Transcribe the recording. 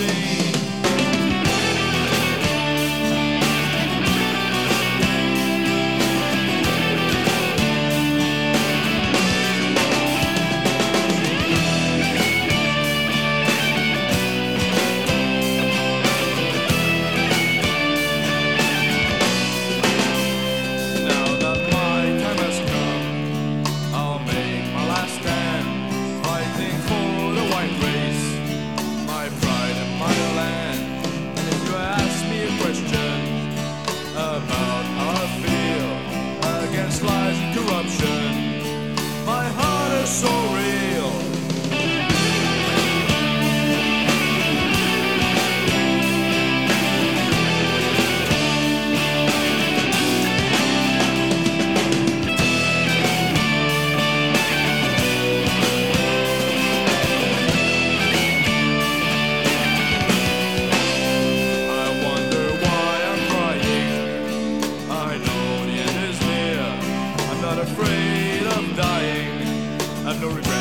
seen. Afraid of dying. I've no regrets.